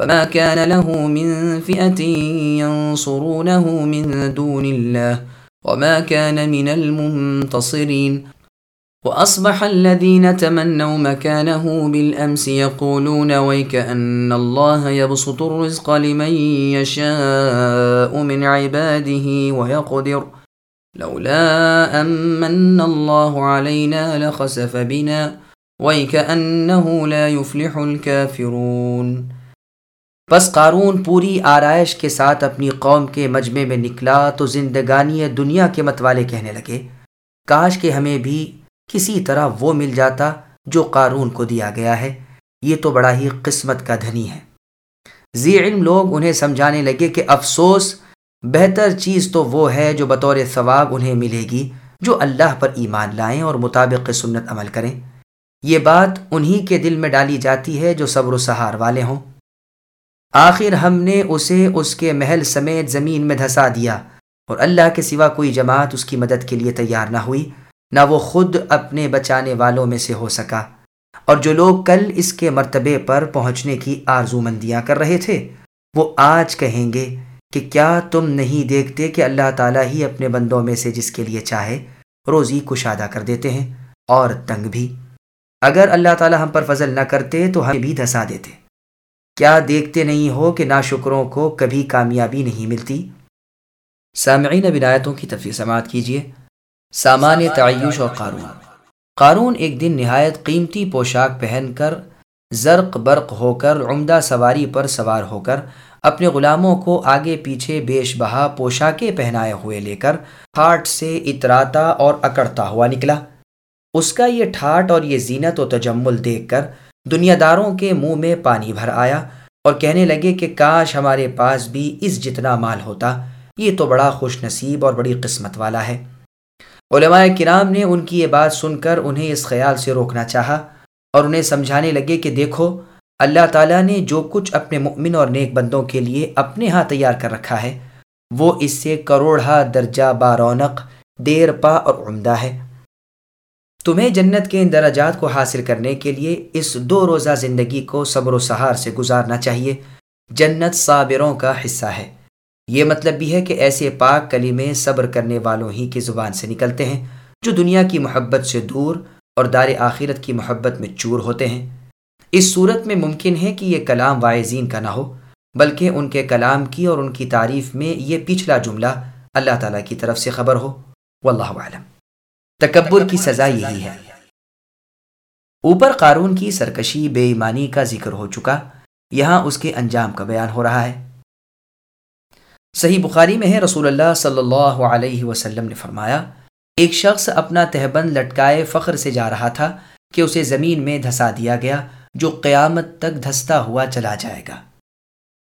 فما كان له من فئة ينصرونه من دون الله وما كان من المنتصرين. وأصبح الذين تمنوا مكانه بالأمس يقولون ويك أن الله يبسط الرزق لمن يشاء من عباده ويقدر. لولا أمن الله علينا لخسف بنا. ويك أنه لا يفلح الكافرون. بس قارون پوری آرائش کے ساتھ اپنی قوم کے مجمع میں نکلا تو زندگانی دنیا کے متوالے کہنے لگے۔ کاش کہ ہمیں بھی کسی طرح وہ مل جاتا جو قارون کو دیا گیا ہے۔ یہ تو بڑا ہی قسمت کا دھنی ہے۔ زی علم لوگ انہیں سمجھانے لگے کہ افسوس، بہتر چیز تو وہ ہے جو بطور ثواب انہیں ملے گی، جو اللہ پر ایمان لائیں اور مطابق سنت عمل کریں۔ یہ بات انہی کے دل میں ڈالی جاتی ہے جو صبر و سہار والے ہوں۔ آخر ہم نے اسے اس کے محل سمیت زمین میں دھسا دیا اور اللہ کے سوا کوئی جماعت اس کی مدد کے لیے تیار نہ ہوئی، نہ وہ خود اپنے بچانے والوں میں سے ہو سکا۔ اور جو لوگ کل اس کے مرتبے پر پہنچنے کی آرزو مندیاں کر رہے تھے، وہ آج کہیں گے کہ کیا تم نہیں دیکھتے کہ اللہ تعالیٰ ہی اپنے بندوں میں سے جس کے لیے چاہے روزی کشادہ کر دیتے ہیں اور تنگ بھی۔ اگر اللہ تعالیٰ ہم پر فضل نہ کرتے تو ہم بھی دھسا دیتے۔ کیا دیکھتے نہیں ہو کہ ناشکروں کو کبھی کامیابی نہیں ملتی؟ سامعین بنایتوں کی تفریح سماعت کیجیے سامان تعیش اور قارون۔ قارون ایک دن نہایت قیمتی پوشاک پہن کر زرق برق ہو کر عمدہ سواری پر سوار ہو کر اپنے غلاموں کو آگے پیچھے بیش بہا پوشاکیں پہنائے ہوئے لے کر ٹھاٹ سے اتراتا اور اکڑتا ہوا نکلا۔ اس کا یہ ٹھاٹ اور یہ زینت و تجمل دیکھ کر دنیا داروں کے منہ میں پانی بھر آیا اور کہنے لگے کہ کاش ہمارے پاس بھی اس جتنا مال ہوتا، یہ تو بڑا خوش نصیب اور بڑی قسمت والا ہے۔ علماء کرام نے ان کی یہ بات سن کر انہیں اس خیال سے روکنا چاہا اور انہیں سمجھانے لگے کہ دیکھو، اللہ تعالیٰ نے جو کچھ اپنے مؤمن اور نیک بندوں کے لیے اپنے ہاں تیار کر رکھا ہے، وہ اس سے کروڑہ درجہ بارونق دیر پا اور عمدہ ہے۔ تمہیں جنت کے ان درجات کو حاصل کرنے کے لیے اس دو روزہ زندگی کو صبر و سہار سے گزارنا چاہیے۔ جنت صابروں کا حصہ ہے۔ یہ مطلب بھی ہے کہ ایسے پاک کلیمے صبر کرنے والوں ہی کی زبان سے نکلتے ہیں جو دنیا کی محبت سے دور اور دار آخرت کی محبت میں چور ہوتے ہیں۔ اس صورت میں ممکن ہے کہ یہ کلام وائزین کا نہ ہو، بلکہ ان کے کلام کی اور ان کی تعریف میں یہ پچھلا جملہ اللہ تعالیٰ کی طرف سے خبر ہو۔ واللہ عالم تکبر کی سزا یہی ہے۔ اوپر قارون کی سرکشی بے ایمانی کا ذکر ہو چکا، یہاں اس کے انجام کا بیان ہو رہا ہے۔ صحیح بخاری میں ہے، رسول اللہ صلی اللہ علیہ وسلم نے فرمایا، ایک شخص اپنا تہبند لٹکائے فخر سے جا رہا تھا کہ اسے زمین میں دھسا دیا گیا، جو قیامت تک دھستا ہوا چلا جائے گا۔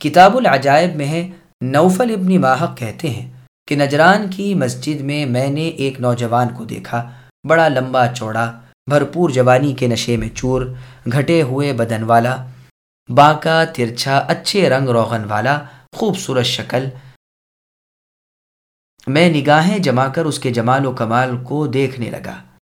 کتاب العجائب میں ہے، نوفل ابن ماہق کہتے ہیں کہ نجران کی مسجد میں میں نے ایک نوجوان کو دیکھا، بڑا لمبا چوڑا، بھرپور جوانی کے نشے میں چور، گھٹے ہوئے بدن والا، باقا ترچھا، اچھے رنگ روغن والا، خوبصورت شکل۔ میں نگاہیں جما کر اس کے جمال و کمال کو دیکھنے لگا۔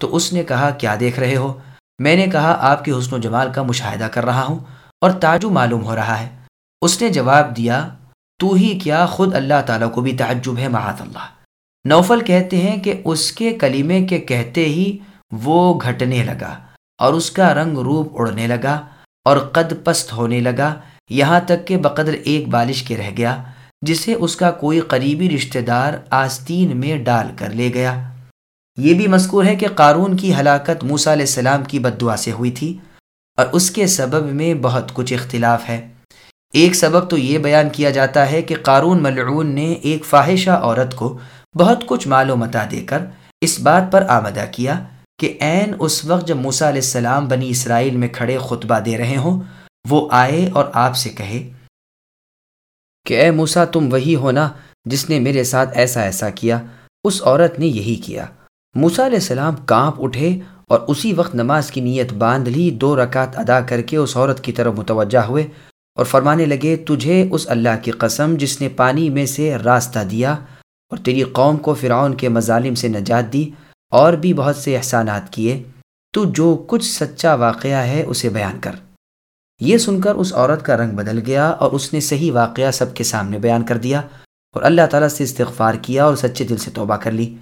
تو اس نے کہا، کیا دیکھ رہے ہو؟ میں نے کہا، آپ کی حسن و جمال کا مشاہدہ کر رہا ہوں اور تاجو معلوم ہو رہا ہے۔ اس نے جواب دیا تو ہی کیا خود اللہ تعالیٰ کو بھی تعجب ہے، معاذ اللہ۔ نوفل کہتے ہیں کہ اس کے کلیمے کے کہتے ہی وہ گھٹنے لگا اور اس کا رنگ روپ اڑنے لگا اور قد پست ہونے لگا، یہاں تک کہ بقدر ایک بالش کے رہ گیا، جسے اس کا کوئی قریبی رشتہ دار آستین میں ڈال کر لے گیا۔ یہ بھی مذکور ہے کہ قارون کی ہلاکت موسیٰ علیہ السلام کی بد دعا سے ہوئی تھی اور اس کے سبب میں بہت کچھ اختلاف ہے۔ ایک سبب تو یہ بیان کیا جاتا ہے کہ قارون ملعون نے ایک فاحشہ عورت کو بہت کچھ مال و متا دے کر اس بات پر آمدہ کیا کہ عین اس وقت جب موسیٰ علیہ السلام بنی اسرائیل میں کھڑے خطبہ دے رہے ہوں، وہ آئے اور آپ سے کہے، کہ اے موسا تم وہی ہونا جس نے میرے ساتھ ایسا ایسا کیا، اس عورت نے یہی کیا۔ موسا علیہ السلام کانپ اٹھے اور اسی وقت نماز کی نیت باندھ لی، دو رکعت ادا کر کے اس عورت کی طرف متوجہ ہوئے۔ اور فرمانے لگے، تجھے اس اللہ کی قسم جس نے پانی میں سے راستہ دیا اور تیری قوم کو فرعون کے مظالم سے نجات دی اور بھی بہت سے احسانات کیے، تو جو کچھ سچا واقعہ ہے اسے بیان کر۔ یہ سن کر اس عورت کا رنگ بدل گیا اور اس نے صحیح واقعہ سب کے سامنے بیان کر دیا اور اللہ تعالیٰ سے استغفار کیا اور سچے دل سے توبہ کر لی۔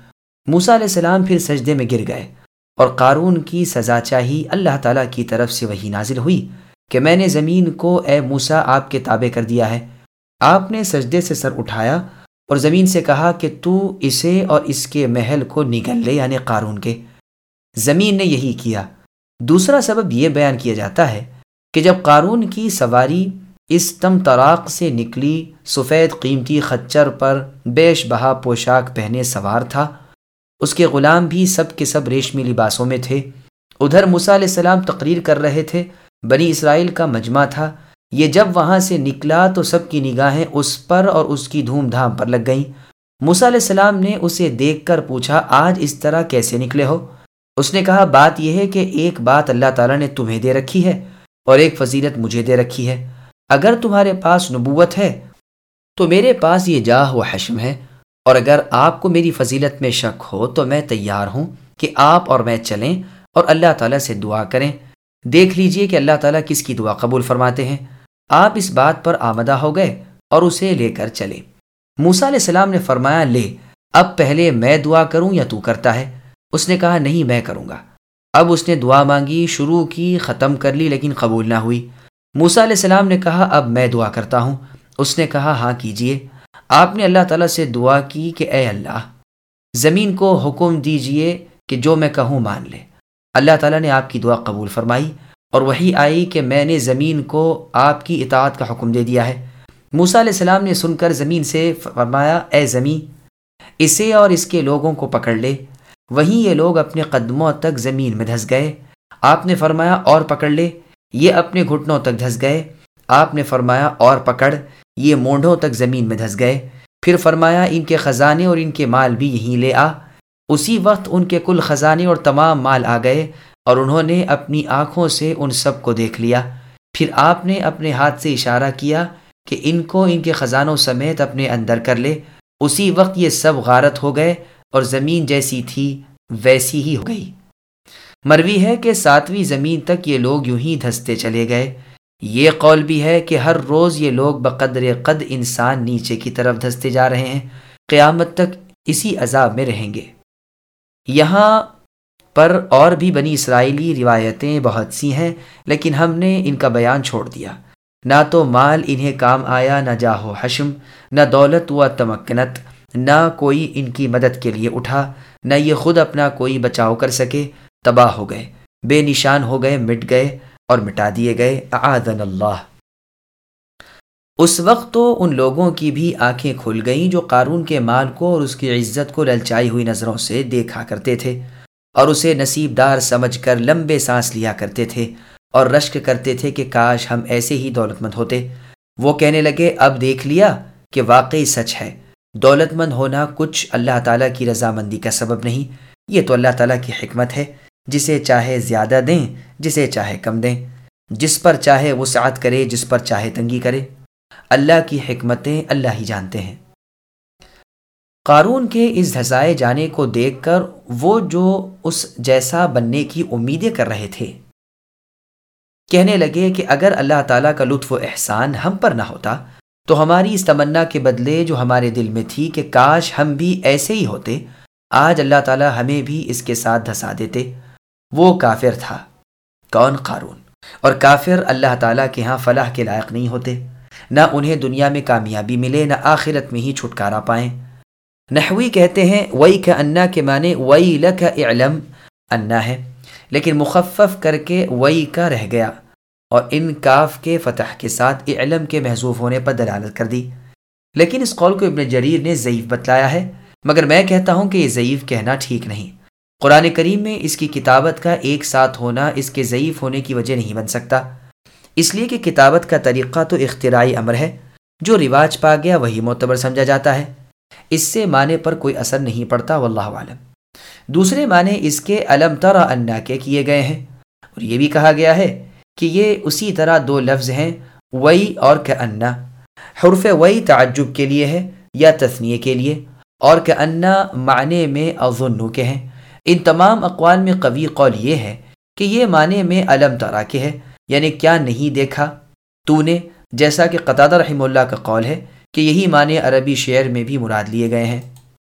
موسا علیہ السلام پھر سجدے میں گر گئے اور قارون کی سزا چاہی اللہ تعالیٰ کی طرف سے وہی نازل ہوئی۔ کہ میں نے زمین کو اے موسا آپ کے تابع کر دیا ہے۔ آپ نے سجدے سے سر اٹھایا اور زمین سے کہا کہ تو اسے اور اس کے محل کو نگل لے یعنی قارون کے۔ زمین نے یہی کیا۔ دوسرا سبب یہ بیان کیا جاتا ہے کہ جب قارون کی سواری اس تم تراق سے نکلی، سفید قیمتی خچر پر بیش بہا پوشاک پہنے سوار تھا۔ اس کے غلام بھی سب کے سب ریشمی لباسوں میں تھے۔ ادھر موسیٰ علیہ السلام تقریر کر رہے تھے بنی اسرائیل کا مجمع تھا۔ یہ جب وہاں سے نکلا تو سب کی نگاہیں اس پر اور اس کی دھوم دھام پر لگ گئیں۔ موسیٰ علیہ السلام نے اسے دیکھ کر پوچھا، آج اس طرح کیسے نکلے ہو؟ اس نے کہا، بات یہ ہے کہ ایک بات اللہ تعالیٰ نے تمہیں دے رکھی ہے اور ایک فضیلت مجھے دے رکھی ہے۔ اگر تمہارے پاس نبوت ہے تو میرے پاس یہ جاہ و حشم ہے، اور اگر آپ کو میری فضیلت میں شک ہو تو میں تیار ہوں کہ آپ اور میں چلیں اور اللہ تعالیٰ سے دعا کریں۔ دیکھ لیجیے کہ اللہ تعالیٰ کس کی دعا قبول فرماتے ہیں۔ آپ اس بات پر آمدہ ہو گئے اور اسے لے کر چلے۔ موسا علیہ السلام نے فرمایا، لے، اب پہلے میں دعا کروں یا تو کرتا ہے؟ اس نے کہا، نہیں، میں کروں گا۔ اب اس نے دعا مانگی، شروع کی، ختم کر لی، لیکن قبول نہ ہوئی۔ موسا علیہ السلام نے کہا، اب میں دعا کرتا ہوں۔ اس نے کہا ہاں کیجیے۔ آپ نے اللہ تعالیٰ سے دعا کی کہ اے اللہ، زمین کو حکم دیجیے کہ جو میں کہوں مان لے۔ اللہ تعالیٰ نے آپ کی دعا قبول فرمائی اور وہی آئی کہ میں نے زمین کو آپ کی اطاعت کا حکم دے دیا ہے۔ موسا علیہ السلام نے سن کر زمین سے فرمایا، اے زمین، اسے اور اس کے لوگوں کو پکڑ لے۔ وہیں یہ لوگ اپنے قدموں تک زمین میں دھس گئے۔ آپ نے فرمایا، اور پکڑ لے۔ یہ اپنے گھٹنوں تک دھس گئے۔ آپ نے فرمایا، اور پکڑ۔ یہ مونڈوں تک زمین میں دھس گئے۔ پھر فرمایا، ان کے خزانے اور ان کے مال بھی یہیں لے آ۔ اسی وقت ان کے کل خزانے اور تمام مال آ گئے اور انہوں نے اپنی آنکھوں سے ان سب کو دیکھ لیا۔ پھر آپ نے اپنے ہاتھ سے اشارہ کیا کہ ان کو ان کے خزانوں سمیت اپنے اندر کر لے۔ اسی وقت یہ سب غارت ہو گئے اور زمین جیسی تھی، ویسی ہی ہو گئی۔ مروی ہے کہ ساتویں زمین تک یہ لوگ یوں ہی دھستے چلے گئے۔ یہ قول بھی ہے کہ ہر روز یہ لوگ بقدر قد انسان نیچے کی طرف دھستے جا رہے ہیں۔ قیامت تک اسی عذاب میں رہیں گے۔ یہاں پر اور بھی بنی اسرائیلی روایتیں بہت سی ہیں، لیکن ہم نے ان کا بیان چھوڑ دیا۔ نہ تو مال انہیں کام آیا، نہ جاہو حشم، نہ دولت و تمکنت، نہ کوئی ان کی مدد کے لیے اٹھا، نہ یہ خود اپنا کوئی بچاؤ کر سکے، تباہ ہو گئے، بے نشان ہو گئے، مٹ گئے اور مٹا دیے گئے اعاذن اللہ۔ اس وقت تو ان لوگوں کی بھی آنکھیں کھل گئیں جو قارون کے مال کو اور اس کی عزت کو للچائی ہوئی نظروں سے دیکھا کرتے تھے اور اسے نصیب دار سمجھ کر لمبے سانس لیا کرتے تھے اور رشک کرتے تھے کہ کاش ہم ایسے ہی دولت مند ہوتے۔ وہ کہنے لگے، اب دیکھ لیا کہ واقعی سچ ہے۔ دولت مند ہونا کچھ اللہ تعالیٰ کی رضامندی کا سبب نہیں۔ یہ تو اللہ تعالیٰ کی حکمت ہے۔ جسے چاہے زیادہ دیں، جسے چاہے کم دیں۔ جس پر چاہے وسعت کرے، جس پر چاہے تنگی کرے۔ اللہ کی حکمتیں اللہ ہی جانتے ہیں۔ قارون کے اس دھسائے جانے کو دیکھ کر وہ جو اس جیسا بننے کی امیدیں کر رہے تھے۔ کہنے لگے کہ اگر اللہ تعالیٰ کا لطف و احسان ہم پر نہ ہوتا، تو ہماری اس تمنا کے بدلے جو ہمارے دل میں تھی کہ کاش ہم بھی ایسے ہی ہوتے، آج اللہ تعالیٰ ہمیں بھی اس کے ساتھ دھسا دیتے۔ وہ کافر تھا، کون قارون؟ اور کافر اللہ تعالیٰ کے ہاں فلاح کے لائق نہیں ہوتے۔ نہ انہیں دنیا میں کامیابی ملے، نہ آخرت میں ہی چھٹکارا پائیں۔ نحوی کہتے ہیں وئی کا انا کے معنی وئی لکھ علم انا ہے۔ لیکن مخفف کر کے وئی کا رہ گیا اور ان کاف کے فتح کے ساتھ علم کے محضوف ہونے پر دلالت کر دی۔ لیکن اس قول کو ابن جریر نے ضعیف بتلایا ہے۔ مگر میں کہتا ہوں کہ یہ ضعیف کہنا ٹھیک نہیں۔ قرآن کریم میں اس کی کتابت کا ایک ساتھ ہونا اس کے ضعیف ہونے کی وجہ نہیں بن سکتا۔ اس لیے کہ کتابت کا طریقہ تو اختراعی امر ہے، جو رواج پا گیا وہی معتبر سمجھا جاتا ہے۔ اس سے معنی پر کوئی اثر نہیں پڑتا، واللہ عالم دوسرے معنی اس کے علم ترا انا کے کیے گئے ہیں۔ اور یہ بھی کہا گیا ہے کہ یہ اسی طرح دو لفظ ہیں، وئی اور کہ انا۔ حرف وئی تعجب کے لیے ہے یا تثنیے کے لیے، اور کہ انا معنی میں اظنو کے ہیں۔ ان تمام اقوال میں قوی قول یہ ہے کہ یہ معنی میں علم ترا کے ہے۔ یعنی کیا نہیں دیکھا؟ تو نے جیسا کہ قطع رحمہ اللہ کا قول ہے کہ یہی معنی عربی شعر میں بھی مراد لیے گئے ہیں۔